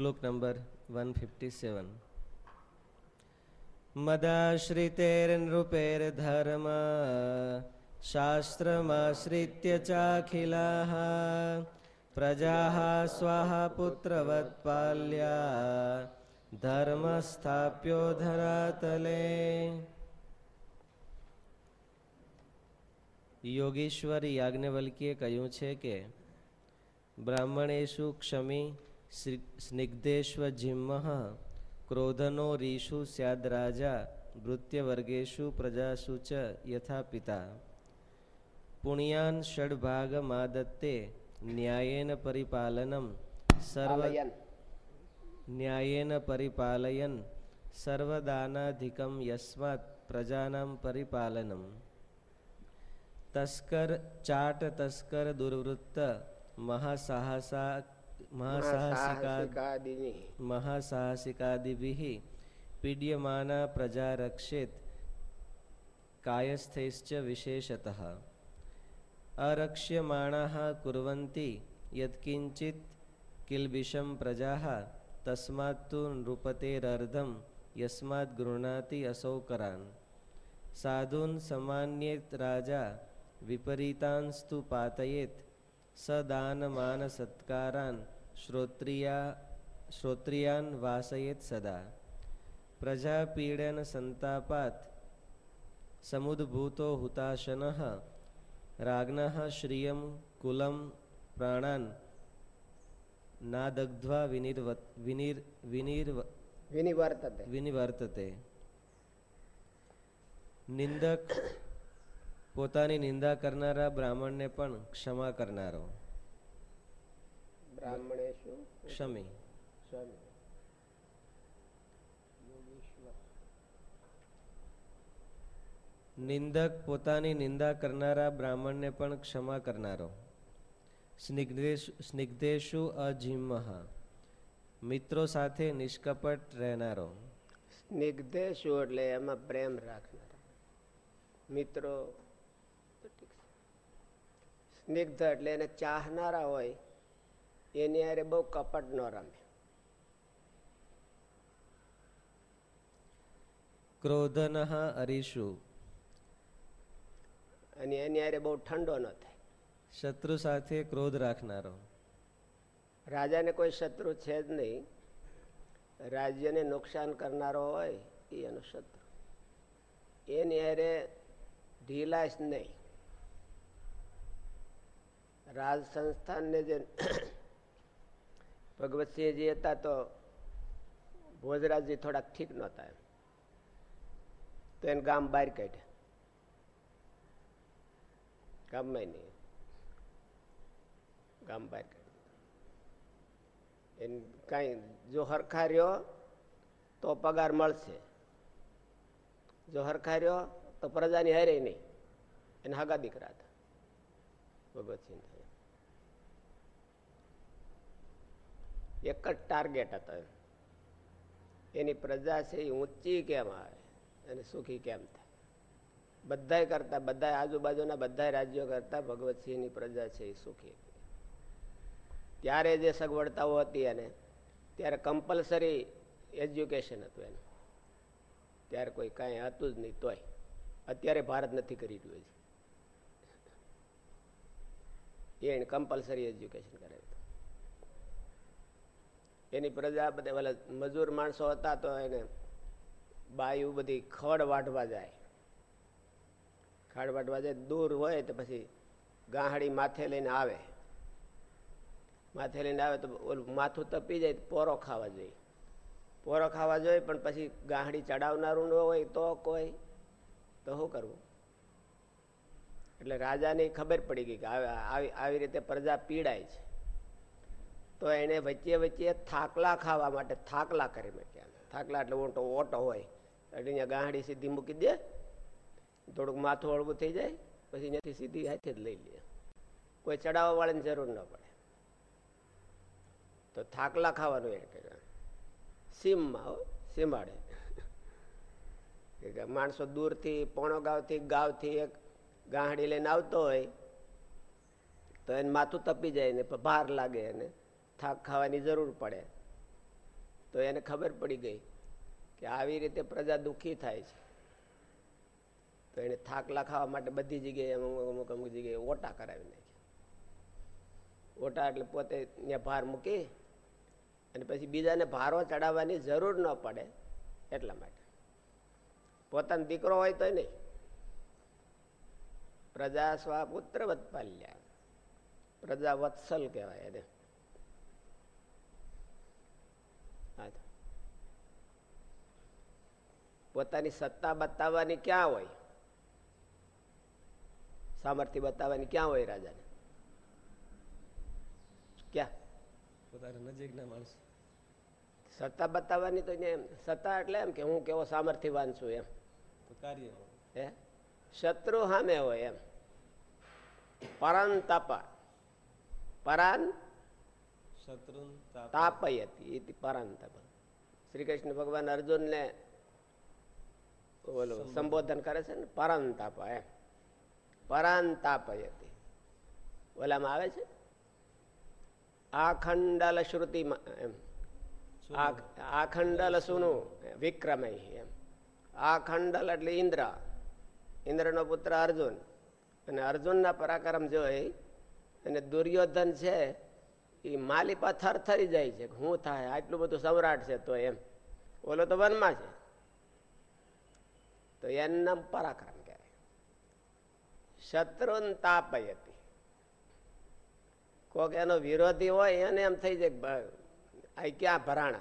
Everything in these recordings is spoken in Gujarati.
શ્લોક નંબર વન ફિફ્ટી સેવન મદાશ્રિતેર્નૃપેર્ધર્મ શાસ્ત્રમાશ્રિત્ય ચાખિલાः પ્રજાः સ્વાહા પુત્રવત્પાલ્યા ધર્મ સ્થાપ્યો ધરાતલે યોગીશ્વર યાજ્ઞવલ્કીએ કહ્યું છે કે બ્રાહ્મણેશુ ક્ષમી સ્નિગ્ધેશ્વ જિમ્મ ક્રોધનો રીષુ સ્યાદ રાજા વૃત્યવર્ગેશુ પ્રજાસુ ચ યથા પિતા પુણ્યાન ષડભાગમાદત્તે ન્યાયેન પરિપાલનમ સર્વ ન્યાયેન પરિપાલયન સર્વદાનાધિકમ યસ્માત પ્રજાનામ પરિપાલનમ. તસ્કર ચાટ તસ્કર દુર્વૃત્ત મહાસાહસા મહાસાહસિકાદિભિ પીડ્યમાના પ્રજા રક્ષિત કાયસ્થૈશ્ચ વિશેષત અરક્ષ્યમાણા કુર્વન્તિ યત્કિંચિત કિલ્બિષમ પ્રજા તસ્માત્તુ નૃપતેરર્ધમ યસ્માદ ગૃણાતિ અસૌકરાન સાધુન સામાન્યેત રાજા વિપરીતાંસ્તુ પાતયેત સદાનમાન સત્કારાન શ્રોત્રિયા શ્રોત્રિયાન વાસયેત સદા પ્રજાપીડન સંતાપાત સમુદ્ભૂતો હુતાશન રાગ્ન શ્રિયમ કુલમ પ્રાણાન નાદગ્ધ્વા વિનિર્વત વિનિર વિનિર વિનિવર્તતે વિનિવર્તતે નિંદક પોતાની નિંદા કરનારા બ્રાહ્મણને પણ ક્ષમા કરનારો બ્રાહ્મણેશુ? ક્ષમી. સ્વામી નિંદક પોતાની નિંદા કરનારા બ્રાહ્મણને પણ ક્ષમા કરનારો. સ્નિગ્ધેશુ સ્નિગ્ધેશુ અજિમ્મહ. મિત્રો સાથે નિષ્કપટ રહેનારો. સ્નિગ્ધેશુ એટલે એમાં પ્રેમ રાખનારા. મિત્રો. સ્નિગ્ધ એટલે એને ચાહનારા હોય એની હારે બહુ કપટ ન રમે. ક્રોધન અરીષુ અને એની હારે બહુ ઠંડો ન થાય. શત્રુ સાથે ક્રોધ રાખનારો. રાજાને કોઈ શત્રુ છે જ નહીં. રાજ્યને નુકસાન કરનારો હોય એ એનો શત્રુ. એની હારે ઢીલાશ નહીં. રાજ સંસ્થાનને જે ભગવતસિંહજી હતા તો ભોજરાજી થોડાક ઠીક નહોતા એમ. તો એને ગામ બહાર કાઢ્યા. ગામમાં નહીં. ગામ બહાર કાઢ્યા. એને કાંઈ જો હરખા રહ્યો તો પગાર મળશે. જો હરખા રહ્યો તો પ્રજાની હારે નહીં. એને હગા દીકરા હતા. ભગવતસિંહ એક જ ટાર્ગેટ હતો એની પ્રજા છે એ ઊંચી કેમ આવે અને સુખી કેમ થાય? બધાય કરતા બધા આજુબાજુના બધા રાજ્યો કરતા ભગવતસિંહની પ્રજા છે એ સુખી. ત્યારે જે સગવડતાઓ હતી એને, ત્યારે કમ્પલસરી એજ્યુકેશન હતું એનું. ત્યારે કોઈ કાંઈ હતું જ નહીં તોય. અત્યારે ભારત નથી કરી રહ્યું છે એને કમ્પલસરી એજ્યુકેશન હતું એની પ્રજા બધા ઓલા મજૂર માણસો હતા તો એને બાયું બધી ખડ વાઢવા જાય. ખડ વાઢવા જાય, દૂર હોય તો પછી ગાહડી માથે લઈને આવે. માથે લઈને આવે તો ઓલું માથું તપી જાય પોરો ખાવા જોઈએ. પોરો ખાવા જોઈએ પણ પછી ગાહડી ચડાવનારું ન હોય તો કોઈ. તો શું કરવું? એટલે રાજાને ખબર પડી ગઈ કે આવી- આવી રીતે પ્રજા પીડાય છે. તો એને વચ્ચે વચ્ચે થાકલા ખાવા માટે થાકલા કરી મૂક્યા. થાકલા એટલે ઓટો ઓટો હોય. એટલે અહીંયા ગાહડી સીધી મૂકી દે. થોડુંક માથું હળવું થઈ જાય, પછી અહીંયાથી સીધી હાથે જ લઈ લે. કોઈ ચડાવવા વાળાની જરૂર ન પડે. તો થાકલા ખાવાનું એને કર્યું. સીમમાં સીમાડે. માણસો દૂરથી, પોણો ગાવથી ગાવથી એક ગાહડી લઈને આવતો હોય, તો એને માથું તપી જાય ને, ભાર લાગે એને. થાક ખાવાની જરૂર પડે. તો એને ખબર પડી ગઈ કે આવી રીતે પ્રજા દુઃખી થાય છે. તો એને થાક લખાવવા માટે બધી જગ્યાએ અમુક અમુક અમુક જગ્યાએ ઓટા કરાવી નાખ્યા. ઓટા એટલે પોતે ત્યાં ભાર મૂકી અને પછી બીજાને ભારો ચડાવવાની જરૂર ન પડે એટલા માટે. પોતાનો દીકરો હોય તો નહીં. પ્રજા સ્વાપુત્ર વત્પાલ્યા. પ્રજા વત્સલ કહેવાય એને હા તો. પોતાની સત્તા બતાવવાની ક્યાં હોય? સામર્થ્ય બતાવવાની ક્યાં હોય રાજાને? ક્યાં? પોતાના નજીકના માણસ. સત્તા બતાવવાની તો સત્તા એટલે એમ કે હું કેવો સામર્થ્યવાન છું એમ. કાર્ય હે? શત્રુ સામે હોય એમ. પરાન તપ પરાન તાપયતી ઇતિ પરાન તપ શ્રી કૃષ્ણ ભગવાન અર્જુનને બોલો સંબોધન કરે છે ને પરાન એમ પરાંતાપયતી ઓલામાં આવે છે આખંડલ શ્રુતિ એમ આખંડલ સુનું વિક્રમય એમ આખંડલ એટલે ઇન્દ્ર। ઇન્દ્રનો પુત્ર અર્જુન। અને અર્જુનના પરાક્રમ જોઈ અને દુર્યોધન છે એ માલિપા થરથરી જાય છે હું થાય, આટલું બધું સમ્રાટ છે તો એમ. ઓલો તો વનમાં છે. તો એનું પરાક્રમ કહેવાય. શત્રુન તાપયતી. કોક એનો વિરોધી હોય, એને એમ થઈ જાય આ ક્યાં ભરાણા?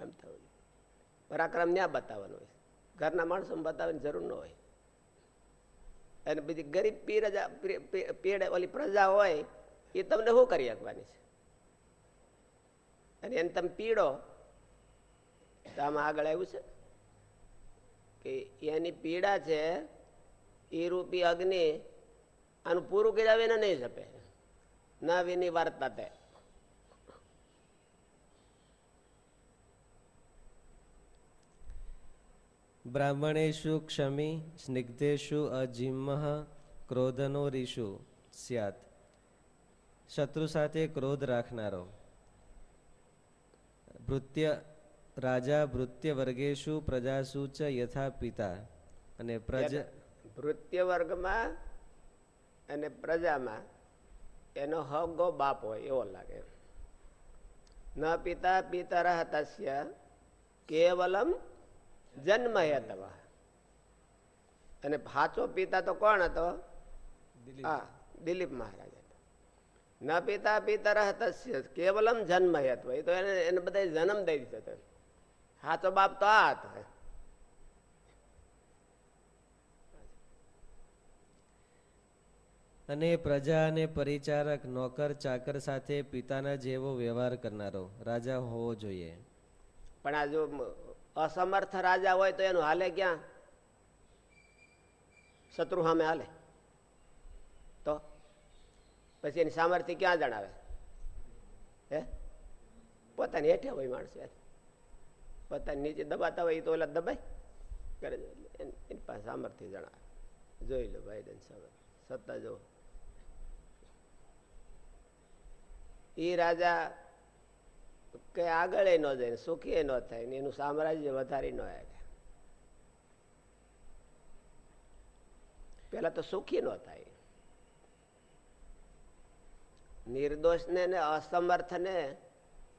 એમ થવું પરાક્રમ ન્યા બતાવવાનો હોય. ઘરના માણસો બતાવવાની જરૂર ન હોય. અને બીજી ગરીબ પીરજા પીડ ઓલી પ્રજા હોય એ તમને શું કરી આપવાની છે? અને એને તમે પીડો, તો આમાં આગળ આવ્યું છે કે એની પીડા છે, એ રૂપી અગ્નિ આનું પૂરું કર્યા વિના નહીં જપે. ના વિની વાર્તા તે. બ્રાહ્મણેશુ ક્ષમી, સ્નિગ્ધેશુ અજીમહ ક્રોધનો રીશુ, સ્યાત. શત્રુ સાથે ક્રોધ રાખનારો. ભૃત્ય રાજા ભૃત્ય વર્ગેશુ પ્રજાસુ ચ યથા પિતા અને પ્રજા ભૃત્ય વર્ગમાં અને પ્રજામાં એનો હગો બાપ હોય એવો લાગે ન પિતા પિતરઃ તસ્ય કેવલમ જન્મ હેતવા અને સાચો પિતા તો કોણ હતો? હા દિલીપ મહારાજ. ન પિતા પિતર તસ્ય. કેવલમ જન્મ હેતવ એ તો એને એને બધા જન્મ દઈ દીધો સાચો બાપ તો આ હતો અને પ્રજા અને પરિચારક નોકર ચાકર સાથે પિતાના જેવો વ્યવહાર કરનારો રાજા હોવો જોઈએ. પણ આ જો અસમર્થ રાજા હોય તો એનું હાલે ક્યાં? શત્રુ સામે હાલે. પછી એની સામર્થ્ય ક્યાં જણાવે હે? પોતાની હેઠે હોય માણસ. પોતાની નીચે દબાતા હોય તો ઓલા દબાય. કરે એની પાસે સામર્થ્ય જણાવે જોઈ લો ભાઈ સત્તા જો એ રાજા કે આગળ ન જાય સુખી ન થાય એનું સામ્રાજ્ય વધારી ન આવે પેલા તો સુખી ન થાય. નિર્દોષને ને અસમર્થને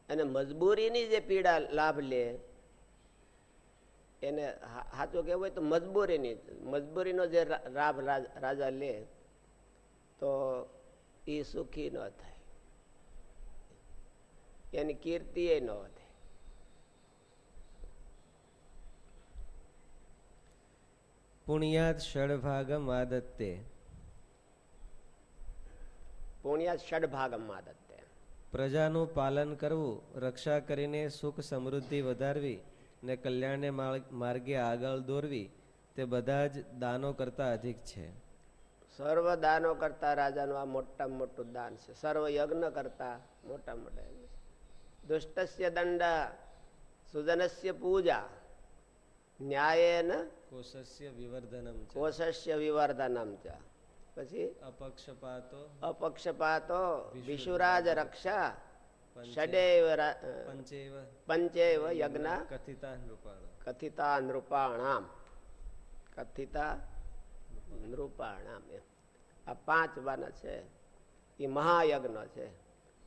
અને મજબૂરીની જે પીડા લાભ લે, એને સાચું કહેવું હોય તો મજબૂરીની મજબૂરીનો જે લાભ રાજા લે, તો એ સુખી ન થાય. એની કીર્તિ એ ન વધે. પુણ્યાત ષડભાગમ આદત્તે. પુણ્યા ષડભાગમાં દત્તે પ્રજાનું પાલન કરવું રક્ષા કરીને સુખ સમૃદ્ધિ વધારવી ને કલ્યાણને માર્ગે આગળ દોરવી તે બધા જ દાનો કરતા અધિક છે. સર્વ દાનો કરતા રાજાનું આ મોટામાં મોટું દાન છે. સર્વ યજ્ઞ કરતા મોટા મોટા દુષ્ટસ્ય દંડ સુજનસ્ય પૂજા ન્યાયેન કોશસ્ય વિવર્ધનમ કોષસ્ય કોશસ્ય વિવર્ધનમ ચ. પછી? અપક્ષપાતો. અપક્ષપાતો. વિશુરાજ રક્ષા. ષડેવ પંચેવ. પંચેવ યજ્ઞ કથિતા કથિતા નૃપાણામ કથિતા નૃપાણામ આ પાંચ વાના છે. એ મહાયજ્ઞ છે.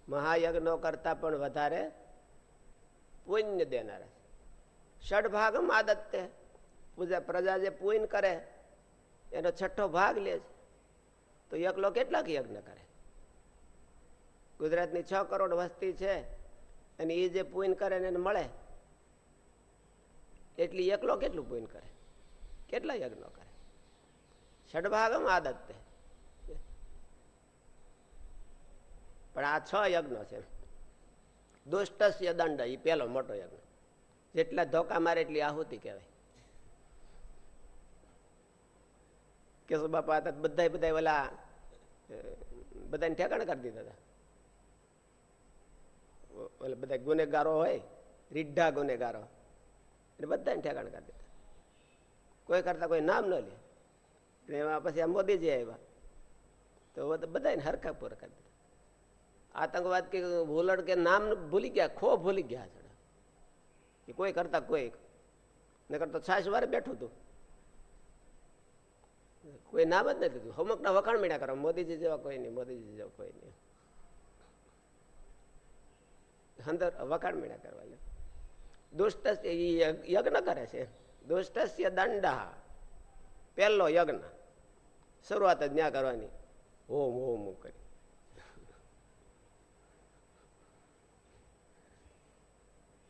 મહાયજ્ઞો કરતા પણ વધારે પુણ્ય દેનારા છે. ષડભાગમ આદત્ય. પૂજા પ્રજા જે પુણ્ય કરે. એનો છઠ્ઠો ભાગ લે છે. તો એકલો કેટલાક યજ્ઞ કરે? ગુજરાતની છ કરોડ વસ્તી છે અને એ જે પૂન કરે ને મળે? એટલી એકલો કેટલું પૂન કરે? કેટલા યજ્ઞો કરે? ષડભાગમ આદત તે પણ આ છ યજ્ઞો છે. દુષ્ટસ્ય દંડ એ પેલો મોટો યજ્ઞ. જેટલા ધોકા મારે એટલી આહુતિ કહેવાય. કેશવ બાપા હતા બધા બધા ઓલા બધાને ઠેકાણે કરી દીધા હતા. એટલે બધા ગુનેગારો હોય, રીઢા ગુનેગારો એટલે બધાને ઠેકાણ કરી દીધા. કોઈ કરતા કોઈ નામ ન લે. એટલે એમાં પછી આ મોદીજી આવ્યા. તો બધાને હરખા પૂરા કરી દીધા. આતંકવાદ કે ભૂલડ કે નામ ભૂલી ગયા, ખો ભૂલી ગયા છે. કે કોઈ કરતા કોઈ. નકર કરતા છાશ વારે બેઠું હતું. કોઈ નામ જ નથી દીધું હમકના વખાણ મીડા કરો મોદીજી જેવા કોઈ નહીં, મોદીજી જેવા કોઈ નહીં. અંદર વખાણ મેળા કરવા. દુષ્ટ યજ્ઞ કરે છે. દુષ્ટસ્ય દંડા. પહેલો યજ્ઞ. શરૂઆત જ ન્યા કરવાની. હોમ ઓમ કરી.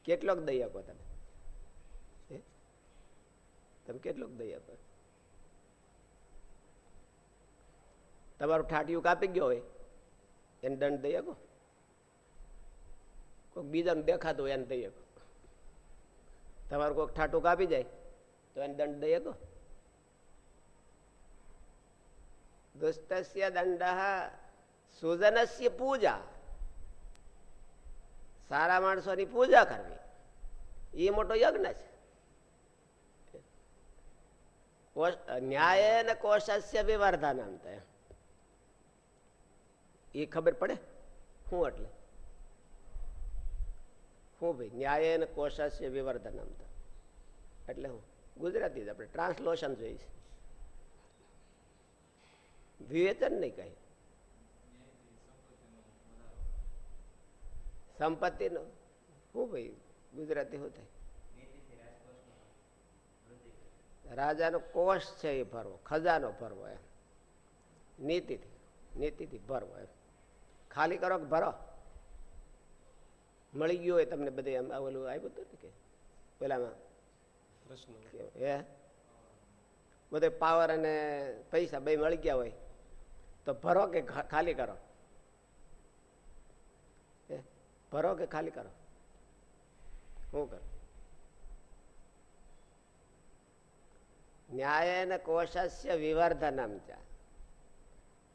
કેટલોક દયા આપો તમે? તમે કેટલોક દયા આપો તમારું ઠાટિયું કાપી ગયો હોય, એને દંડ દઈ આપો કોઈક બીજાનું દેખાતું હોય એને દઈ આપો તમારું કોઈક ઠાટું કાપી જાય, તો એને દંડ દઈ આપો દુષ્ટસ્ય દંડ સુજનસ્ય પૂજા. સારા માણસોની પૂજા કરવી. એ મોટો યજ્ઞ છે. કોશ- ન્યાય ને કોશસ્ય વિવર્ધનમ તે એ ખબર પડે? શું એટલે? હું ભાઈ, ન્યાય ને વિવર્ધન આમ તો. એટલે હું, ગુજરાતી આપણે, ટ્રાન્સલેશન જોઈશ વિવેચન નહીં કઈ સંપત્તિનો? શું ભાઈ, ગુજરાતી શું થાય? રાજાનો કોષ છે એ ભરવો, ખજાનો ભરવો એમ. નીતિથી નીતિથી ભરવો એમ. ખાલી કરો કે ભરો? મળી ગયું હોય તમને બધે એમ ઓલું આવ્યું હતું ને કે પેલામાં? પ્રશ્ન. હે? બધે પાવર અને પૈસા બે મળી ગયા હોય તો ભરો કે ખાલી કરો? ભરો કે ખાલી કરો? શું કરો? ન્યાય ને કોશસ્ય વિવર્ધનમ ચ.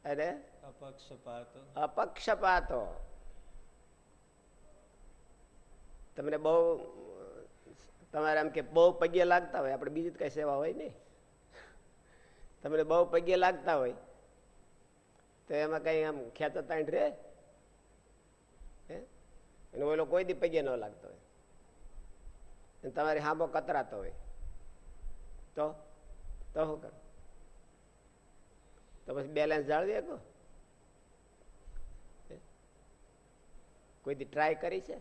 અરે? અપક્ષપાતો. અપક્ષપાતો. તમને બહુ તમારે આમ કે બહુ પગે લાગતા હોય આપણે બીજી કઈ સેવા હોય નહીં. તમને બહુ પગે લાગતા હોય તો એમાં કઈ આમ ખેંચતાણ રે હે? અને ઓલો કોઈ દી પગે ન લાગતો હોય. અને તમારી હાંબો કતરાતો હોય. તો? તો શું કરો? તો પછી બેલેન્સ જાળવી શકો? કોઈ દી ટ્રાય કરી છે?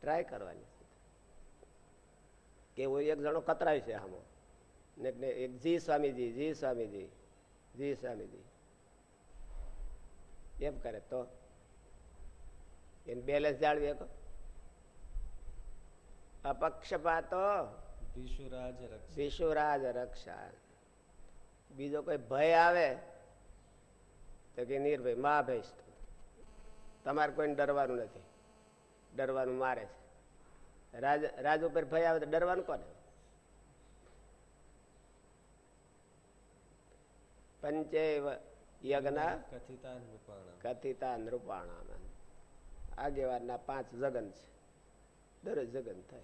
ટ્રાય કરવાની કે હું એક જણો કતરાય છે આમાં. ને ને એક જી સ્વામીજી જી સ્વામીજી જી સ્વામીજી. એમ કરે તો? એને બેલેન્સ જાળવી શકો? અપક્ષપાતો વિશુરાજ રક્ષ. વિશુરાજ રક્ષા. બીજો કોઈ ભય આવે તો કે નિર્ભય મા ભય તમારે કોઈને ડરવાનું નથી. ડરવાનું મારે છે. રાજ રાજ ઉપર ભય આવે તો ડરવાનું કોને? પંચે યજ્ઞ કથિતા નૃપાણ આગેવાનના પાંચ જગન છે. દરરોજ જગન થાય.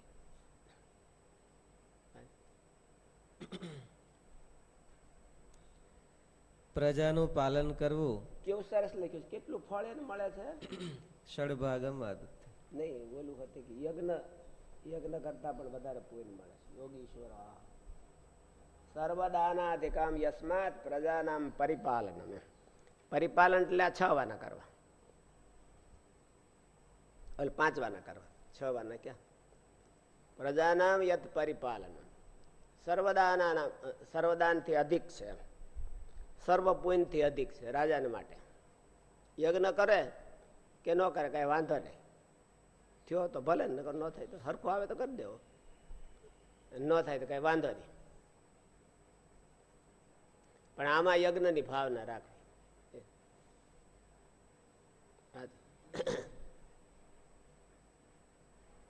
પ્રજાનું પાલન કરવું. કેવું સરસ લખ્યું છે. કેટલું ફળ એને મળે છે? ષડભાગમ આદત્ય નહીં ઓલું હતું કે યજ્ઞ યજ્ઞ કરતા પણ વધારે પૂર્ણ મળે છે. યોગીશ્વર. સર્વદાનાધિકામ યસ્માત પ્રજાનામ પરિપાલન પરિપાલન એટલે છ વાના કરવા. એટલે પાંચ વાના કરવા. છ વાના ક્યાં? પ્રજાનામ યત પરિપાલન સર્વદાના સર્વદાનથી અધિક છે સર્વ પુણ્યથી અધિક છે રાજાને માટે. યજ્ઞ કરે કે ન કરે કાંઈ વાંધો નહીં. થયો તો ભલે ને ન થાય તો સરખો આવે તો કરી દેવો. ન થાય તો કઈ વાંધો નહીં. પણ આમાં યજ્ઞની ભાવના રાખવી.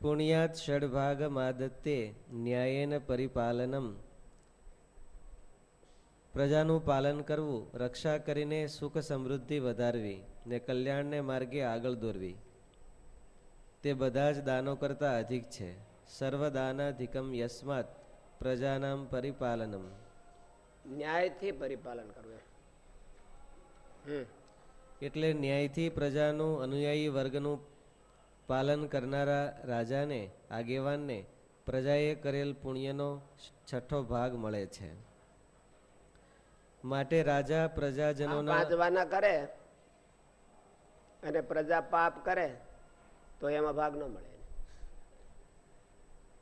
પુણ્યાત ષડભાગમ આદત્તે ન્યાયેન પરિપાલનમ પ્રજાનું પાલન કરવું રક્ષા કરીને સુખ સમૃદ્ધિ વધારવી ને કલ્યાણને માર્ગે આગળ દોરવી. તે બધા જ દાનો કરતાં અધિક છે. સર્વદાનાધિકમ યસ્માત પ્રજાનામ પરિપાલનમ. ન્યાયથી પરિપાલન કરવું એટલે ન્યાયથી પ્રજાનું અનુયાયી વર્ગનું પાલન કરનારા રાજાને આગેવાનને પ્રજાએ કરેલ પુણ્યનો છઠ્ઠો ભાગ મળે છે. માટે રાજા પ્રજાજનો પાંચ કરે અને પ્રજા પાપ કરે, તો એમાં ભાગ ન મળે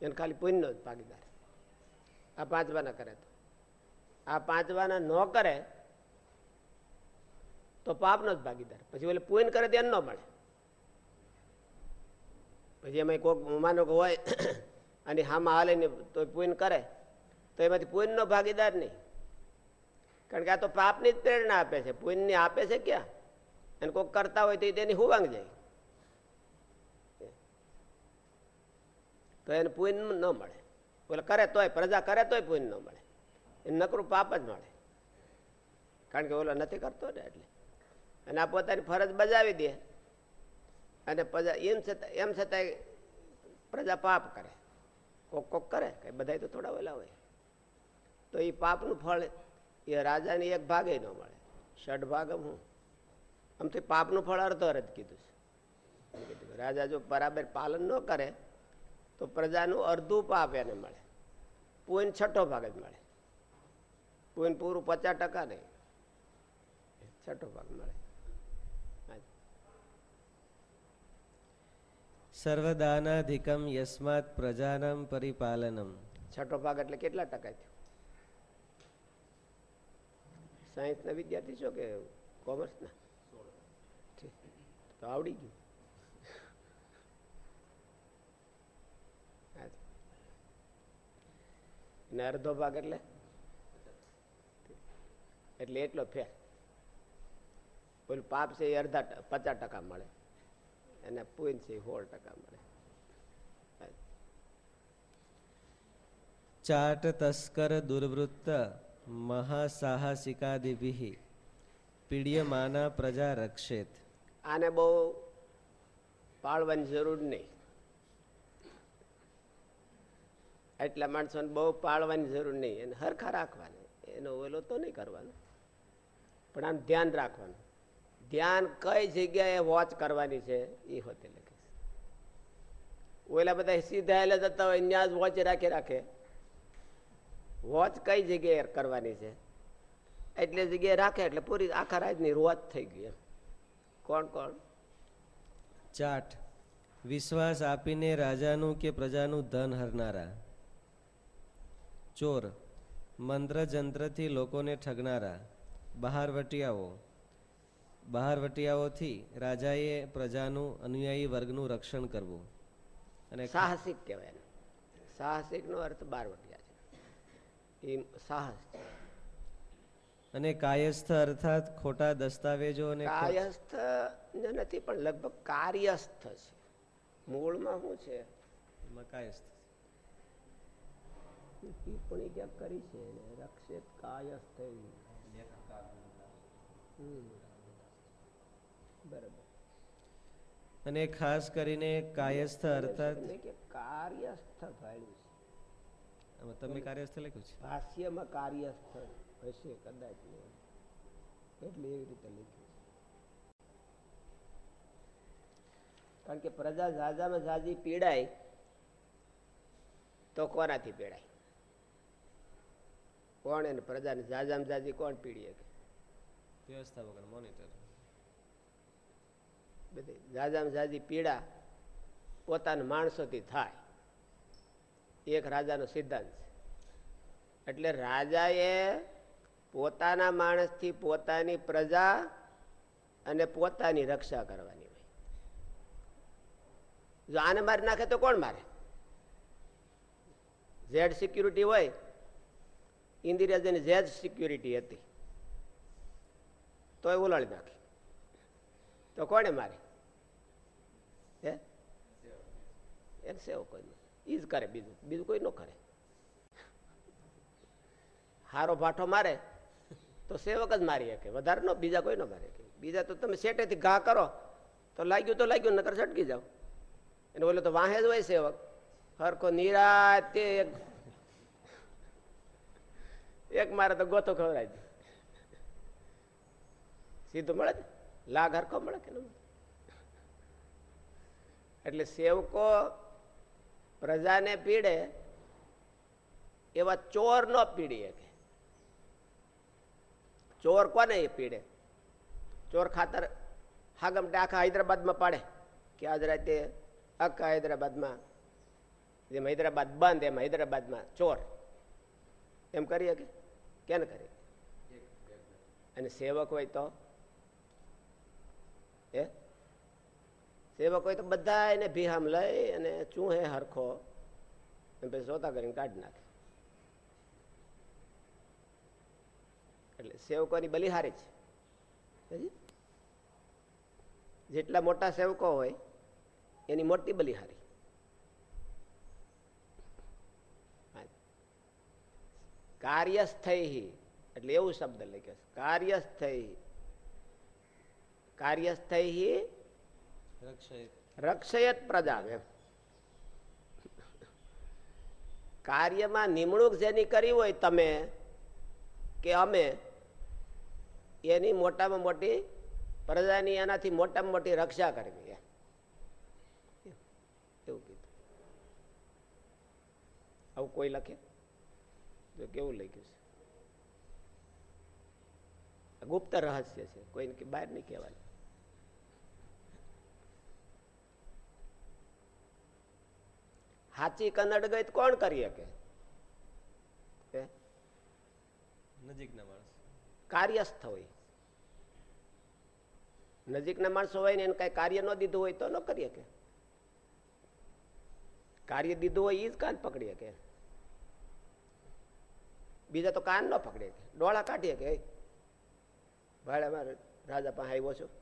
એને. ખાલી પુણ્યનો જ ભાગીદાર. આ પાંચવાના કરે તો. આ પાંચવાના ન કરે, તો પાપનો જ ભાગીદાર. પછી ઓલે પુણ્ય કરે તો ન મળે. પછી એમાં કોઈક માનો કે હોય, અને હામાં હાલે ને તો પુણ્ય કરે, તો એમાંથી પુણ્યનો ભાગીદાર નહીં. કારણ કે આ તો પાપની જ પ્રેરણા આપે છે. પુણ્યની આપે છે ક્યાં? અને કોઈક કરતા હોય તો એ તેની હુવાંગ જાય. તો એને પુણ્ય ન મળે. બોલે કરે તોય, પ્રજા કરે તોય પુણ્ય ન મળે. એને નકરું પાપ જ મળે. કારણ કે ઓલો નથી કરતો ને એટલે. અને આ પોતાની ફરજ બજાવી દે. અને પ્રજા, એમ છતાં, એમ છતાંય પ્રજા પાપ કરે. કોક કોક કરે, કઈ બધા તો થોડા ઓલા હોય. તો એ પાપનું ફળ એ રાજાને એક ભાગે ન મળે. ષઢ ભાગ હું? આમથી પાપનું ફળ અર્ધ અર્ધ કીધું છે. રાજા જો બરાબર પાલન ન કરે તો પ્રજાનું અડધું પાપ એને મળે. પૂન છઠ્ઠો ભાગ જ મળે. પૂન પૂરું પચાસ ટકા નહીં. છઠ્ઠો ભાગ મળે. સર્વદાનાધિકમ યસ્માત પ્રજાનામ પરિપાલનમ. છઠ્ઠો ભાગ એટલે કેટલા ટકા થયો? સાયન્સના વિદ્યાર્થી છો કે કોમર્સના? તો આવડી ગયું. અને અડધો ભાગ એટલે? એટલે એટલો ફેર. પેલું પાપ છે એ અડધા પચાસ ટકા મળે. અને પૂન છે સોળ ટકા મળે. ચાટ તસ્કર દુર્વૃત્ત મહાસાહસિકાદિભિ, પીડ્યમાના પ્રજા રક્ષેત. આને બહુ પાળવાની જરૂર નહીં. એટલા માણસોને બહુ પાળવાની જરૂર નહીં. એને હરખા રાખવાની. એનો ઓલો તો નહીં કરવાનો. પણ આમ ધ્યાન રાખવાનું. ધ્યાન કઈ જગ્યાએ વોચ કરવાની છે એ હોતે લખે ઓલા બધા સીધા એટલે જતા હોય ત્યાં જ વોચ રાખી રાખે. વોચ કઈ જગ્યાએ કરવાની છે? એટલે જગ્યાએ રાખે એટલે પૂરી આખા રાજની રોજ થઈ ગઈ એમ. કોણ કોણ? ચાટ. વિશ્વાસ આપીને રાજાનું કે પ્રજાનું ધન હરનારા. ચોર. મંત્ર જંત્રથી લોકોને ઠગનારા. બહારવટિયાઓ બહારવટિયાઓથી રાજાએ પ્રજાનું અનુયાયી વર્ગનું રક્ષણ કરવું. અને સાહસિક કહેવાય સાહસિકનો સાહસિક નો અર્થ બારવટિયા એ સાહસ છે. અને કાયસ્થ અર્થાત ખોટા દસ્તાવેજો અને કાયસ્થ નથી પણ લગભગ કાર્યસ્થ છે. મૂળમાં શું છે? કાયસ્થ ટિપ્પણી ક્યાંક કરી છે રક્ષિત કાયસ્થ. બરાબર. અને ખાસ કરીને કાયસ્થ અર્થાત કાર્યસ્થ આમાં તમે કાર્યસ્થળ લખ્યું છે? ભાષ્યમાં કાર્યસ્થળ હશે કદાચ એટલે એવી રીતે લખ્યું કારણ કે પ્રજા ઝાઝામાં ઝાઝી પીડાય તો કોનાથી પીડાય? કોણ એને પ્રજાને ઝાઝામાં ઝાઝી કોણ પીડીએ કે વ્યવસ્થા વગર મોનિટર બધી ઝાઝામાં ઝાઝી પીડા પોતાના માણસોથી થાય. એક રાજાનો સિદ્ધાંત છે. એટલે રાજાએ પોતાના માણસથી પોતાની પ્રજા અને પોતાની રક્ષા કરવાની હોય. જો આને મારી નાખે તો કોણ મારે? ઝેડ સિક્યુરિટી હોય. ઇન્દિરાજની ઝેડ સિક્યુરિટી હતી. તો એ ઉલાળી નાખી. તો કોણે મારે? હે? એને સેવો કોઈ ઈ જ કરે બીજું. બીજું કોઈ ન કરે. હારો ભાઠો મારે, તો સેવક જ મારી શકે. વધારે નો, બીજા કોઈ ન મારી શકે. બીજા તો તમે સેટેથી ઘા કરો, તો લાગ્યું તો લાગ્યું, નકર છટકી જાઓ. એને બોલે તો વાહે જ હોય સેવક. હરખો નિરાતે એક મારે તો ગોથો ખવડાય દે. સીધું મળે લાગ હરખો મળે કે ન એટલે સેવકો પ્રજાને પીડે એવા ચોર ન પીડીએ કે ચોર કોને એ પીડે? ચોર ખાતર હાગમટે આખા હૈદરાબાદમાં પાડે કે આજ રાતે આખા હૈદરાબાદમાં જેમ હૈદરાબાદ બંધ એમ હૈદરાબાદમાં ચોર. એમ કરીએ કે કેને કરીએ અને સેવક હોય તો? હે? સેવક હોય તો બધા એને ભીહામ લઈ અને ચૂહે હરખો એમ પછી સોતા કરીને કાઢી નાખે. એટલે સેવકોની બલિહારી છે. જેટલા મોટા સેવકો હોય, એની મોટી બલિહારી. કાર્યસ્થૈ એટલે એવું શબ્દ લખ્યો કાર્યસ્થૈ કાર્યસ્થૈ રક્ષયત. પ્રજા કાર્યમાં નિમણૂક જેની કરી હોય તમે કે અમે, એની મોટામાં મોટી પ્રજાની એનાથી મોટામાં મોટી રક્ષા કરવી એવું કીધું. આવું કોઈ લખે? તો કેવું લખ્યું છે? ગુપ્ત રહસ્ય છે. કોઈને બહાર નહીં કહેવાનું. હાચી કન્નડ ગઈ તો કોણ કરી શકે? નજીકના માણસ. કાર્યસ્થ હોય. નજીકના માણસો હોય ને એને કઈ કાર્ય ન દીધું હોય તો ન કરી શકે. કાર્ય દીધું હોય એ જ કાન પકડી શકે. બીજા તો કાન ન પકડી. શકે ડોળા કાઢી શકે. ભાઈ અમારે રાજા પાસે આવ્યો છું.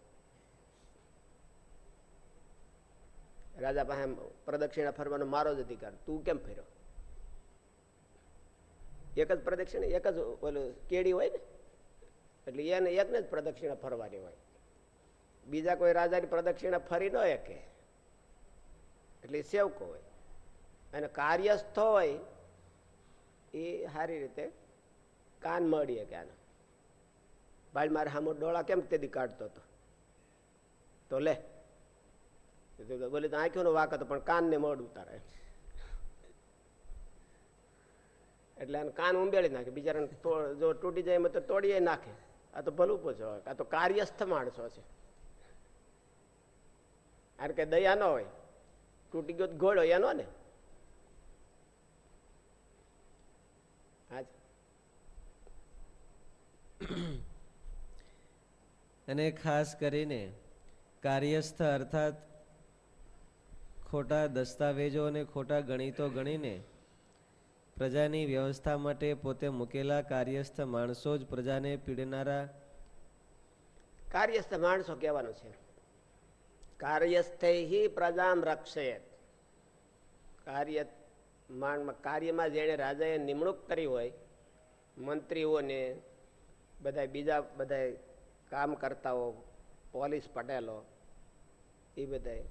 રાજા પાસે પ્રદક્ષિણા ફરવાનો મારો જ અધિકાર. તું કેમ ફેરો એક જ પ્રદક્ષિણા, એક જ ઓલું કેડી હોય ને? એટલે એને એકને જ પ્રદક્ષિણા ફરવાની હોય. બીજા કોઈ રાજાની પ્રદક્ષિણા ફરી ન એકે. એટલે સેવકો હોય. અને કાર્યસ્થ હોય, એ સારી રીતે કાન મળી શકે આનો. ભાઈ, મારે સામો ડોળા કેમ તેથી કાઢતો હતો? તો લે. બોલે તો આંખોનો વાક હતો, પણ કાનને મોડ ઉતારે. એટલે કાન ઉંબેળી નાખે. બિચારાને જો તૂટી જાય તો તોડીએ નાખે. આ તો ભલું પૂછો આ તો કાર્યસ્થ માણસો છે. કારણ કે દયા ન હોય. તૂટી ગયો ઘોડો એનો ને. અને ખાસ કરીને કાર્યસ્થ અર્થાત ખોટા દસ્તાવેજો અને ખોટા ગણિતો ગણીને પ્રજાની વ્યવસ્થા માટે પોતે મૂકેલા કાર્યસ્થ માણસો જ પ્રજાને પીડનારા કાર્યસ્થ માણસો કહેવાનું છે. કાર્યસ્થે પ્રજામ રક્ષયત. કાર્ય કાર્યમાં જેણે રાજાએ નિમણૂક કરી હોય, મંત્રીઓને બધા બીજા બધા કામ કરતાઓ, પોલીસ પટેલો, એ બધા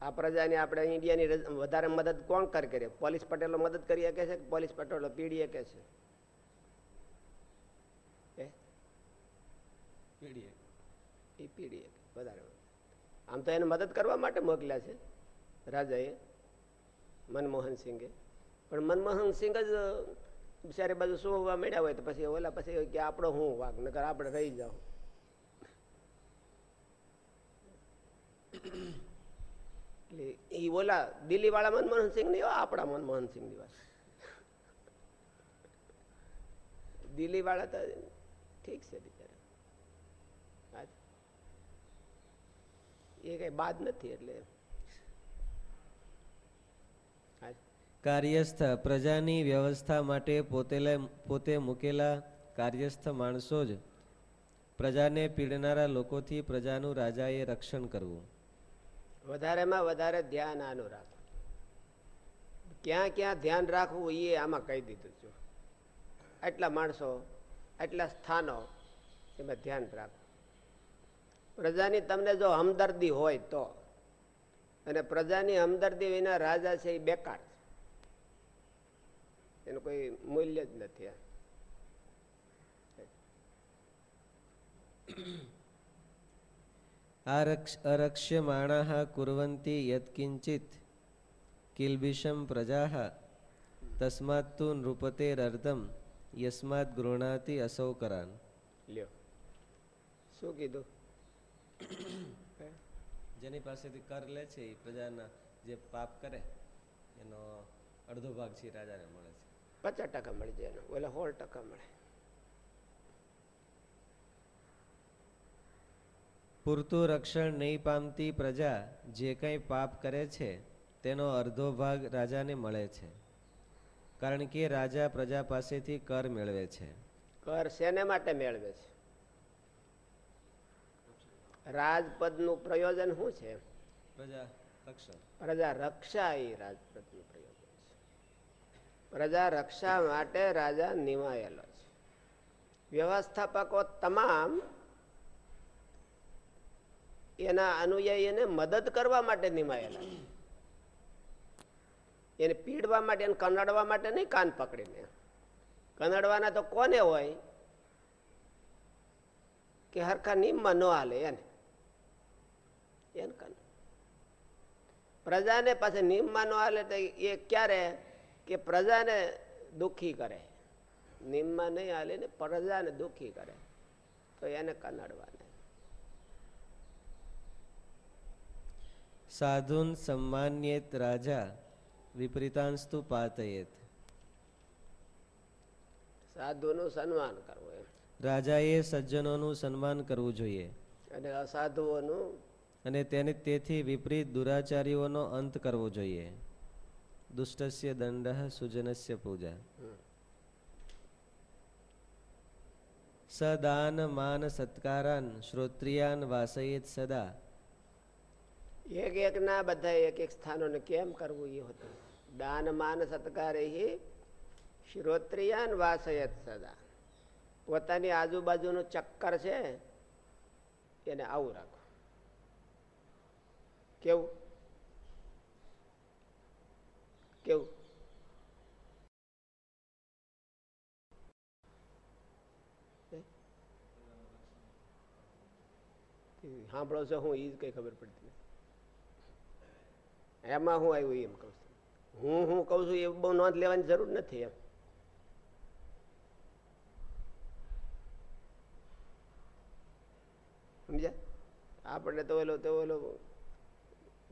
આ પ્રજાને આપણે ઇન્ડિયાની વધારે મદદ કોણ કર કરે? પોલીસ પટેલો મદદ કરી શકે છે પોલીસ પટેલો પીડી શકે છે? એ પીડીએ વધારે આમ તો એને મદદ કરવા માટે મોકલ્યા છે રાજાએ મનમોહન સિંઘે પણ મનમોહન સિંહ જ બિચારે બાજુ હોવા મળ્યા હોય તો પછી ઓલા પછી કે આપણો હું વાગ નકર આપણે રહી જાઓ એટલે એ બોલા દિલ્હી વાળા મનમોહન સિંહ નહીં આપણા મનમોહન સિંહની વાત દિલ્હી વાળા તો ઠીક છે એ કઈ બાદ નથી એટલે. કાર્યસ્થ પ્રજાની વ્યવસ્થા માટે પોતે પોતે મૂકેલા કાર્યસ્થ માણસો જ પ્રજાને પીડનારા લોકોથી પ્રજાનું રાજાએ રક્ષણ કરવું. વધારેમાં વધારે ધ્યાન આનું રાખવું. ક્યાં ક્યાં ધ્યાન રાખવું એ આમાં કહી દીધું છું. આટલા માણસો આટલા સ્થાનો એમાં ધ્યાન રાખવું. પ્રજાની તમને જો હમદર્દી હોય તો, અને પ્રજાની હમદર્દી વિના રાજા છે એ બેકાર છે. એનું કોઈ મૂલ્ય જ નથી આ. આરક્ષ અરક્ષ્યમાણાઃ કુર્વન્તિ યત્કિંચિત કિલ્બિષમ પ્રજાઃ તસ્માત્તુ નૃપતેરર્ધમ યસ્માત ગૃણાતિ અસૌ કરાન લ્યો. શું કીધું? જેની પાસેથી કર લે છે એ પ્રજાના જે પાપ કરે એનો અડધો ભાગ છે રાજાને મળે છે. પચાસ ટકા મળી જાય એનો એટલે સોળ ટકા મળે. પૂરતું રક્ષણ નહીં પામતી પ્રજા જે કંઈ પાપ કરે છે તેનો અડધો ભાગ રાજાને મળે છે. કારણ કે રાજા પ્રજા પાસેથી કર મેળવે છે. કર શેને માટે મેળવે છે? રાજપદનું પ્રયોજન શું છે? પ્રજા રક્ષણ. પ્રજા રક્ષા એ રાજપદનું પ્રયોજન છે. પ્રજા રક્ષા માટે રાજા નિમાયેલો છે. વ્યવસ્થાપકો તમામ એના અનુયાયી એને મદદ કરવા માટે નિમાયેલા એને પીડવા માટે એને કનડવા માટે નહીં કાન પકડીને. કનડવાના તો કોને હોય? કે હરખા નિમમાં ન હાલે એને. એને કન. પ્રજાને પાસે નિમમાં ન હાલે તો એ ક્યારે? કે પ્રજાને દુઃખી કરે. નિમમાં નહીં હાલે ને પ્રજાને દુઃખી કરે. તો એને કનડવાને. સાધુન સન્માન્યેત રાજા વિપરીતાંસ્તુ પાતયેત. સાધુનું સન્માન કરવું એમ. રાજાએ સજ્જનોનું સન્માન કરવું જોઈએ. અને અસાધુઓનું અને તેને તેથી વિપરીત દુરાચારીઓનો અંત કરવો જોઈએ. દુષ્ટસ્ય દંડ સુજનસ્ય પૂજા. સદાન માન સત્કારાન શ્રોત્રિયાન વાસયેત સદા. એક એક ના બધા એક એક સ્થાનોને કેમ કરવું એ હતું? દાન માન સત્કારે શ્રોત્રિયાન વાસયત સદા. પોતાની આજુબાજુનું ચક્કર છે એને આવું રાખો. કેવું? કેવું? સાંભળો છો હું એ જ કઈ ખબર પડતી એમાં હું આવ્યું એમ કહું છું. હું હું કહું છું એ બહુ નોંધ લેવાની જરૂર નથી એમ. સમજ્યા? આપણને તો ઓલો તો ઓલો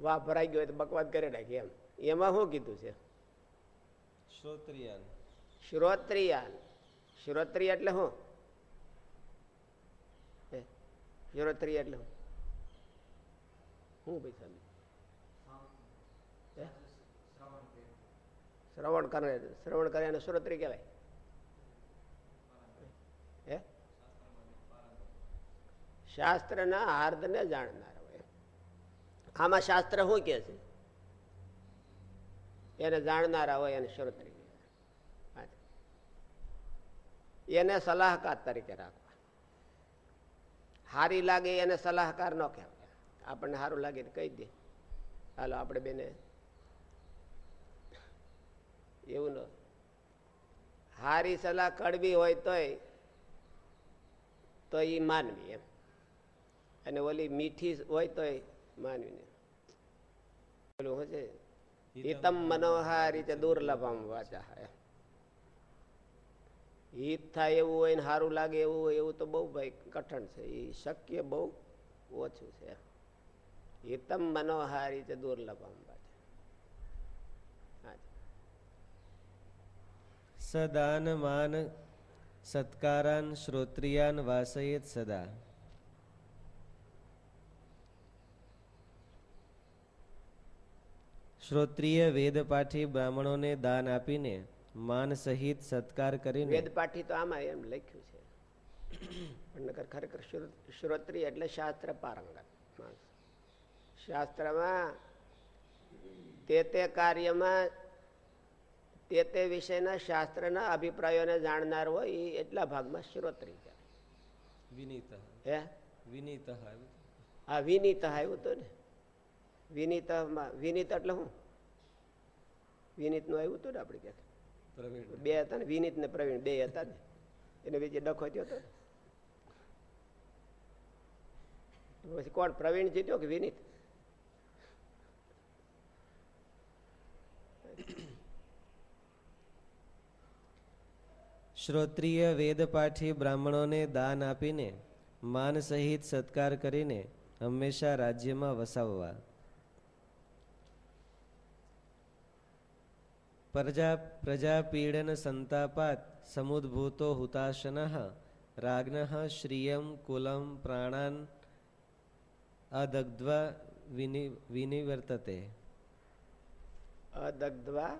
વાહ ભરાઈ ગયો હોય તો બકવાદ કરી નાખી એમ. એમાં શું કીધું છે? શ્રોત્રિયાન. શ્રોત્રિયાન. શ્રોત્રિય એટલે શું? શ્રોત્રિય એટલે શું ભાઈ સાહેબ હે? શ્રવણ કરે શ્રવણ કરે એને સુરત્રી કહેવાય. હે? શાસ્ત્રના હાર્દને જાણનાર હોય. આમાં શાસ્ત્ર શું કે છે? એને જાણનારા હોય એને શ્રોત્રી. એને સલાહકાર તરીકે રાખવા. હારી લાગે એને સલાહકાર ન કહેવાય. આપણને સારું લાગે કહી દે. હાલો, આપણે બેને એવું ન. હારી સલાહ કડવી હોય તોય તો એ માનવી એમ. અને ઓલી મીઠી હોય તોય માનવીને ઓલું શું છે? હિતમ મનોહારી છે દુર્લભમ વાચા એમ. હિત થાય એવું હોય ને સારું લાગે એવું હોય એવું તો બહુ ભાઈ કઠણ છે. એ શક્ય બહુ ઓછું છે. હિતમ મનોહારી છે દુર્લભમ વાચા હા. સદાન માન સત્કારાન શ્રોત્રિયાન વાસયેત સદા શ્રોત્રિય વેદપાઠી બ્રાહ્મણોને દાન આપીને માન સહિત સત્કાર કરીને વેદપાઠી તો આમાં એમ લખ્યું છે પણ ખરેખર શ્રોત્રિય એટલે શાસ્ત્ર પારંગત શાસ્ત્રમાં તે તે કાર્યમાં તે તે વિષયના શાસ્ત્રના અભિપ્રાયોને જાણનાર હોય એ એટલા ભાગમાં શ્રોત્રી કહેવાય. વિનીત. હે? વિનીત હા વિનીત આવ્યું હતું ને. વિનીતમાં વિનીત એટલે શું વિનીતનું આવ્યું હતું ને આપણે ક્યાંક? બે હતા ને વિનીત ને પ્રવીણ બે હતા ને. એને બીજે ડખો થયો હતો. પછી કોણ પ્રવીણ જીત્યો કે વિનીત? શ્રોત્રિય વેદપાઠી બ્રાહ્મણોને દાન આપીને માન સહિત સત્કાર કરીને હંમેશા રાજ્યમાં વસાવવા પ્રજા પ્રજાપીડન સંતાપાત સમુદ્ભૂતો હુતાશન રાજ્ઞ શ્રિયમ કુલમ પ્રાણાન અદગ્ધ્વા વિનિ વિનિવર્તતે અદગ્ધવા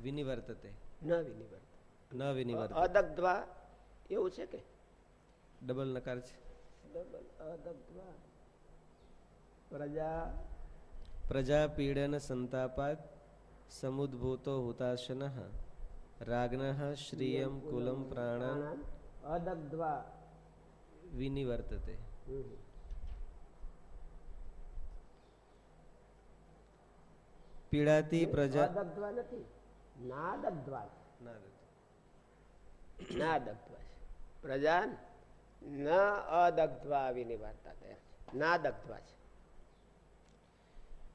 વિનિવર્તતે ન વિનિવર્ત ન વિનિવર્ત અદગ્ધવા એવું છે કે? ડબલ નકાર છે. ડબલ અદગ્ધવા પ્રજા. પીડન સંતાપાત સમુદ્ભૂતો હુતાશન રાજ્ઞ શ્રિયમ કુલમ પ્રાણાન અદગ્ધવા વિનિવર્તતે. પીડાતી પ્રજા દગ્ધવા નથી. નાદગ્ધવા છે. ના નથી. નાદગ્ધવા છે. પ્રજા ન અદગ્ધવા વિનિવાર્તા તે નાદગ્ધવા છે.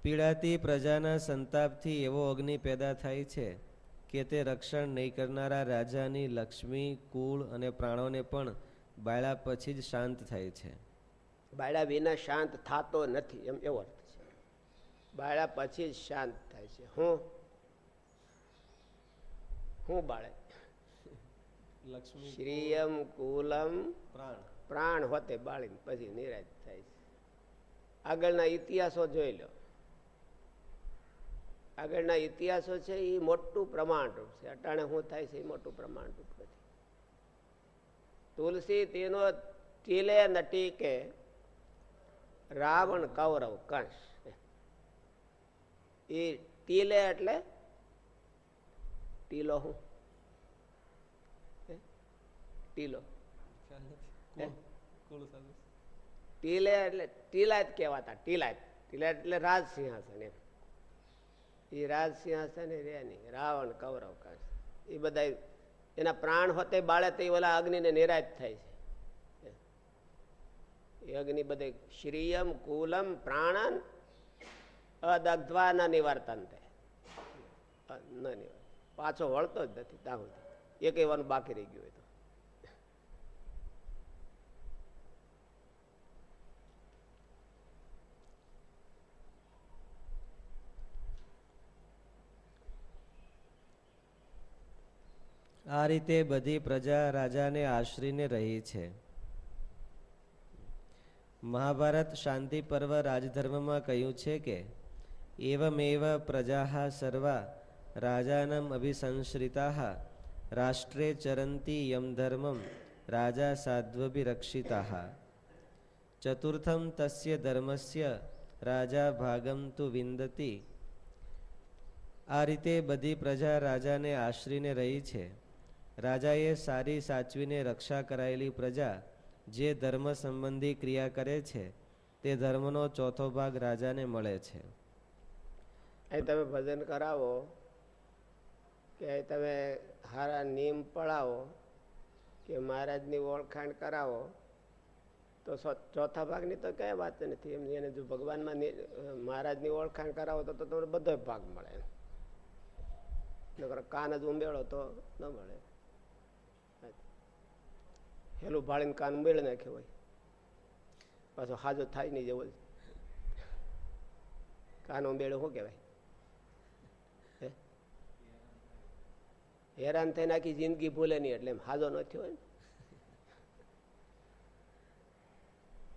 પીડાતી પ્રજાના સંતાપથી એવો અગ્નિ પેદા થાય છે કે તે રક્ષણ નહીં કરનારા રાજાની લક્ષ્મી કુળ અને પ્રાણોને પણ બાળા પછી જ શાંત થાય છે. બાળા વિના શાંત થતો નથી એમ એવો અર્થ છે. બાળા પછી જ શાંત થાય છે. હું? હું બાળે લક્ષ્મી શ્રીયમ કુલમ પ્રાણ. પ્રાણ હોતે બાળીને પછી નિરાજ થાય છે. આગળના ઇતિહાસો જોઈ લો. આગળના ઇતિહાસો છે એ મોટું પ્રમાણરૂપ છે. અટાણે શું થાય છે એ મોટું પ્રમાણરૂપ નથી. તુલસી તેનો ટીલે ન ટીકે રાવણ કૌરવ કંસ. એ ટીલે એટલે ટીલો હે? ટીલો. ટીલે એટલે ટીલાયત કહેવાતા ટીલાયત. ટીલાયત એટલે રાજ સિંહાસન એમ. એ રાજ સિંહાસન એ રે નહીં રાવણ કૌરવ કંસ એ બધા એના પ્રાણ હોતે બાળે તે ઓલા અગ્નિને નિરાજ થાય છે. એ અગ્નિ બધે શ્રીયમ કુલમ પ્રાણન અદગ્ધવા ન નિવાર્તન તે ન પાછો વળતો જ નથી ત્યાં સુધી એ કહેવાનું બાકી રહી ગયું આ રીતે બધી પ્રજા રાજાને આશરીને રહી છે. મહાભારત શાંતિ પર્વ રાજધર્મમાં કહ્યું છે કે, એવમેવ પ્રજા સર્વા રાજાનમ અભિસંશ્રિતા રાષ્ટ્રે ચરંતી યમ ધર્મમ રાજા સાધ્વભિરક્ષિતા. ચતુર્થમ તસ્ય ધર્મસ્ય રાજા ભાગમ તુ વિંદતી. આ રીતે બધી પ્રજા રાજાને આશરીને રહી છે. રાજાએ સારી સાચવીને રક્ષા કરાયેલી પ્રજા જે ધર્મ સંબંધી ક્રિયા કરે છે, તે ધર્મનો ચોથો ભાગ રાજાને મળે છે. અહીં તમે ભજન કરાવો કે તમે હારા નિયમ પડાવો કે મહારાજની ઓળખાણ કરાવો, તો ચોથા ભાગની તો કઈ વાત નથી. એમ એને જો ભગવાનમાં મહારાજની ઓળખાણ કરાવો તો તો તમને બધો ભાગ મળે. નકર કાન જ ઉમેળો તો ન મળે. હેલું ભાળીને કાન મેળ નાખ્યો હોય. પાછો હાજો થાય નહીં જેવો. કાનો કાન શું કહેવાય? હેરાન થઈને આખી જિંદગી ભૂલે નહીં એટલે એમ હાજો ન થયો હોય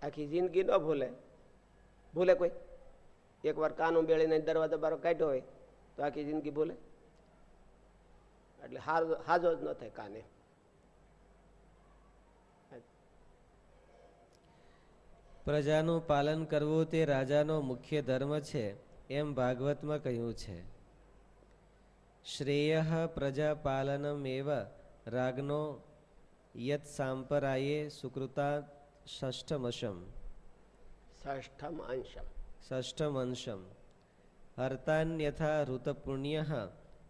આખી જિંદગી ન ભૂલે. ભૂલે કોઈ? એકવાર કાનો બેળીને દરવાજા બારો કાઢ્યો હોય તો આખી જિંદગી ભૂલે. એટલે હાજો હાજો જ ન થાય કાને. પ્રજાનું પાલન કરવું તે રાજાનો મુખ્ય ધર્મ છે એમ ભાગવતમાં કહ્યું છે. શ્રેય પ્રજાપાલનમેવ રાગનો યત સાંપરાયે સુકૃતા ષષ્ઠમશમ. ષષ્ઠમ અંશમ ષષ્ઠમ અંશમ હર્તાન્યથા ઋતપુણ્ય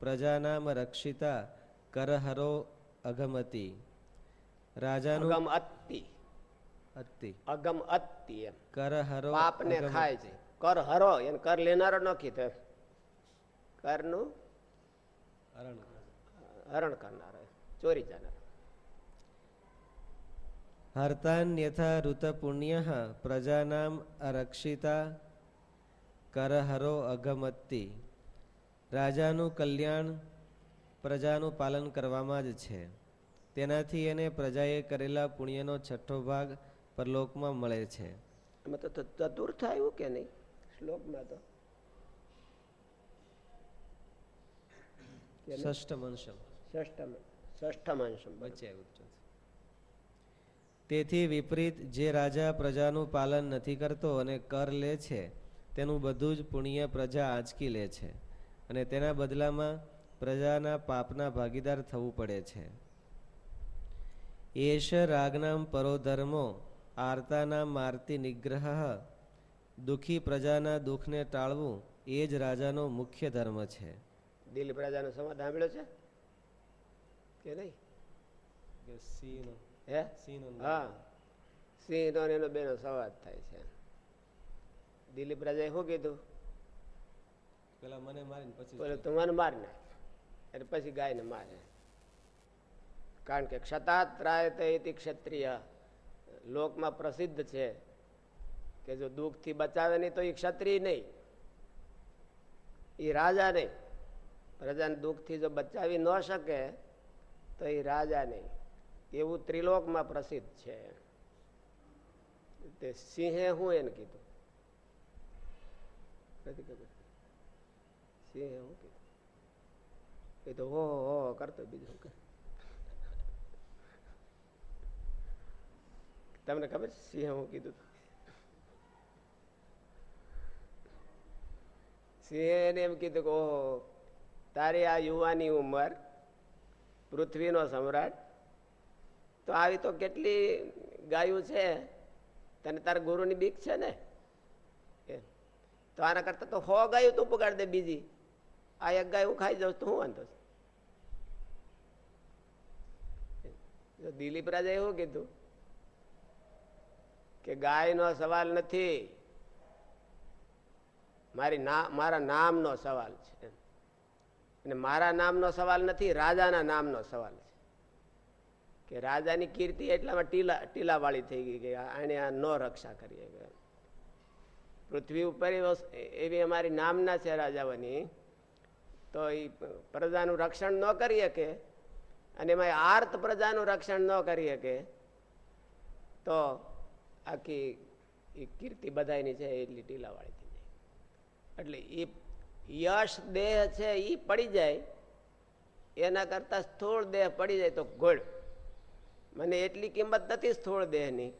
પ્રજાનામ રક્ષિતા કરહરો અગમતી રાજાનું અત્તિ અતિ. અગમ અત્તિ એમ. કરહરો પાપને. ખાય છે. કર હરો એને કર લેનારો ન કીધો. કરનું? હરણ. હરણ કરનારો ચોરી જનાર. હર્તાન્યથા ઋતપુણ્ય પ્રજાનામ અરક્ષિતા કરહરો અગમત્તિ રાજાનું કલ્યાણ પ્રજાનું પાલન કરવામાં જ છે. તેનાથી એને પ્રજાએ કરેલા પુણ્યનો છઠ્ઠો ભાગ પરલોકમાં મળે છે. એમાં તો ચતુર્થ આવ્યું કે નહીં? શ્લોકમાં તો. કે અંશમ ષષ્ઠમ ષષ્ઠમ અંશમ વચ્ચે આવ્યું તેથી વિપરીત જે રાજા પ્રજાનું પાલન નથી કરતો અને કર લે છે તેનું બધું જ પુણ્ય પ્રજા આંચકી લે છે. અને તેના બદલામાં પ્રજાના પાપના ભાગીદાર થવું પડે છે. એશ રાગનામ પરોધર્મો આર્તાના મારતી નિગ્રહ દુઃખી પ્રજાના દુઃખને ટાળવું એ જ રાજાનો મુખ્ય ધર્મ છે. દિલીપ પ્રજાનો સંવાદ સાંભળ્યો છે? કે નહીં? હે? હા. સિંહ નો એનો બેનો સંવાદ થાય છે. દિલીપ રાજાએ શું કીધું? પેલા મને મારીને બોલે તું મને માર નાખ એટલે પછી ગાયને મારે. કારણ કે ક્ષતાત્રાય તે ક્ષત્રિય. લોકમાં પ્રસિદ્ધ છે કે જો દુઃખથી બચાવે નહીં તો એ ક્ષત્રિય નહીં. એ રાજા નહીં. પ્રજાને દુઃખથી જો બચાવી ન શકે તો એ રાજા નહીં. એવું ત્રિલોકમાં પ્રસિદ્ધ છે. તે સિંહે હું એને કીધું? નથી સિંહે હું કીધું? એ તો હો હો કરતો બીજું કરે? તમને ખબર છે? સિંહે હું કીધું? સિંહે એમ કીધું કે, ઓહો, તારી આ યુવાની ઉંમર, પૃથ્વીનો સમ્રાટ, તો આવી તો કેટલી ગાયું છે? તને તારા ગુરુની બીક છે ને. તો આના કરતા તો હો ગાયું તું પગાડ દે બીજી. આ એક ગાય ખાઈ જાઉં તો હું વાંધો છે? દિલીપ રાજા એવું કીધું? કે ગાયનો સવાલ નથી. મારી ના, મારા નામનો સવાલ છે અને મારા નામનો સવાલ નથી, રાજાના નામનો સવાલ છે. કે રાજાની કીર્તિ એટલામાં ટીલા, ટીલાવાળી થઈ ગઈ કે આને આ ન રક્ષા કરીએ પૃથ્વી ઉપર એવી અમારી નામના છે રાજાઓની, તો એ પ્રજાનું રક્ષણ ન કરી શકે અને એમાં આર્ત પ્રજાનું રક્ષણ ન કરી શકે તો આખી એ કીર્તિ બધાયની છે એટલી ટીલાવાળી થઈ જાય. એટલે એ યશ દેહ છે એ પડી જાય. એના કરતા સ્થૂળ દેહ પડી જાય તો ગોળ મને એટલી કિંમત નથી સ્થૂળ દેહની,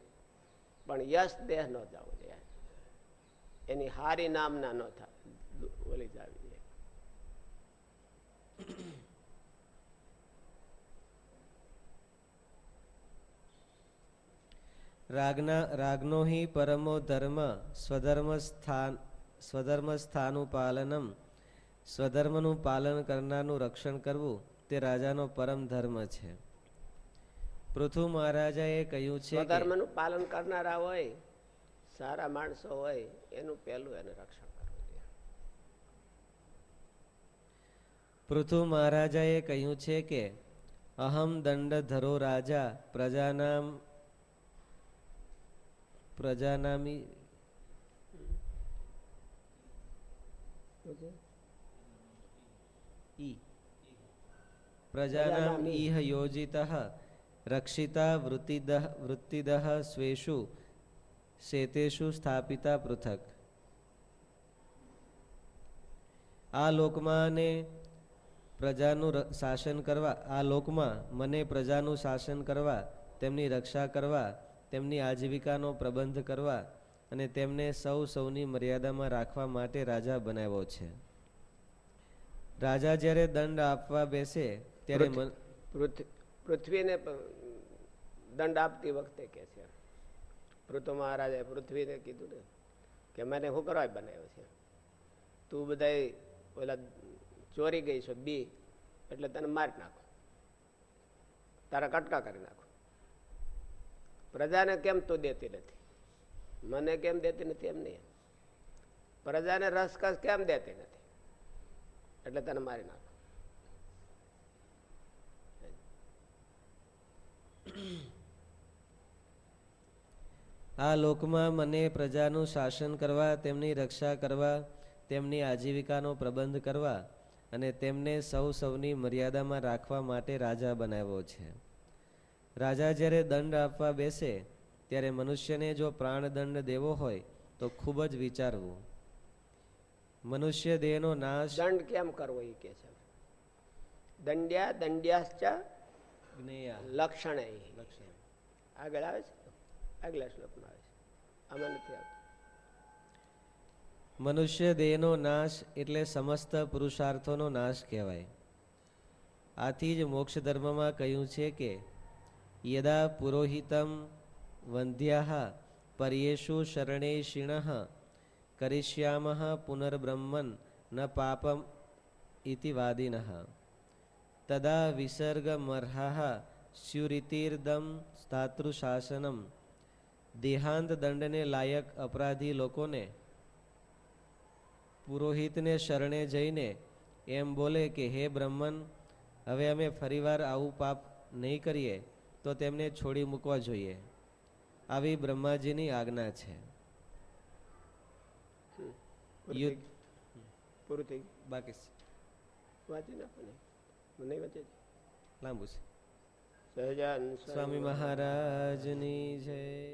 પણ યશ દેહ ન જવું જોઈએ એની હારી નામના ન થાય ઓલી જાવી જોઈએ રાગના રાગનો હિ પરમો ધર્મ સ્વધર્મ સ્થાન સ્વધર્મ સ્થાનું પાલનમ સ્વધર્મનું પાલન કરનારનું રક્ષણ કરવું તે રાજાનો પરમ ધર્મ છે. પૃથુ મહારાજાએ કહ્યું છે સ્વધર્મનું પાલન કરનારા હોય સારા માણસો હોય એનું પહેલું એને રક્ષણ કરવું જોઈએ. પૃથુ મહારાજાએ કહ્યું છે કે અહમ દંડ ધરો રાજા પ્રજાનામ પ્રજાનામી પ્રજાનામ પ્રજાનામી. યોજિત રક્ષિતા વૃત્તિદ વૃત્તિદ સ્વેષુ શેતેષુ સ્થાપિતા પૃથક. આ લોકમાં ને પ્રજાનું શાસન કરવા આ લોકમાં મને પ્રજાનું શાસન કરવા તેમની રક્ષા કરવા તેમની આજીવિકાનો પ્રબંધ કરવા અને તેમને સૌ સૌની મર્યાદામાં રાખવા માટે રાજા બનાવ્યો છે. રાજા જ્યારે દંડ આપવા બેસે ત્યારે પૃથ્વીને દંડ આપતી વખતે કે છે. પૃથુ મહારાજે પૃથ્વીને કીધું ને કે મને શું કરવા બનાવ્યો છે? તું બધાય ઓલા ચોરી ગઈ છો બી એટલે તને મારી નાખો. તારા કટકા કરી નાખો. પ્રજાને કેમ તું દેતી નથી? મને કેમ દેતી નથી એમ નહીં. પ્રજાને રસકસ કેમ દેતી નથી? એટલે તને મારી નાખો. આ લોકમાં મને પ્રજાનું શાસન કરવા, તેમની રક્ષા કરવા, તેમની આજીવિકાનો પ્રબંધ કરવા અને તેમને સૌ સૌની મર્યાદામાં રાખવા માટે રાજા બનાવ્યો છે. રાજા જ્યારે દંડ આપવા બેસે ત્યારે મનુષ્યને જો પ્રાણદંડ દેવો હોય તો ખૂબ જ વિચારવું. મનુષ્ય દેહનો નાશ દંડ કેમ કરવો એ કે છે? દંડ્યા દંડ્યાશ્ચ લક્ષણ લક્ષણે લક્ષણ. આગળ આવે છે? આગલા શ્લોકમાં આવે છે. આમાં નથી આવતું. મનુષ્ય દેહનો નાશ એટલે સમસ્ત પુરુષાર્થોનો નાશ કહેવાય. આથી જ મોક્ષ ધર્મમાં કહ્યું છે કે યદા પુરોહિતમ વંધ્યા પર્યેષુ શરણેશિણ કરિષ્યામ પુનર્બ્રહ્મન ન પાપમ ઇતિ વાદિન તદા વિસર્ગમર્હા સ્યુરીતિર્દમ સ્થાતૃશાસનમ દેહાંત દંડને લાયક અપરાધી લોકોને પુરોહિતને શરણે જઈને એમ બોલે કે હે બ્રહ્મન હવે અમે ફરીવાર આવું પાપ નહીં કરીએ તો તેમને છોડી મૂકવા જોઈએ. આવી બ્રહ્માજીની આજ્ઞા છે. પૂરું થઈ? બાકી વાંચી નાખો ને. મને વાંચે લાંબુ છે. સહજાન સ્વામી મહારાજની જય.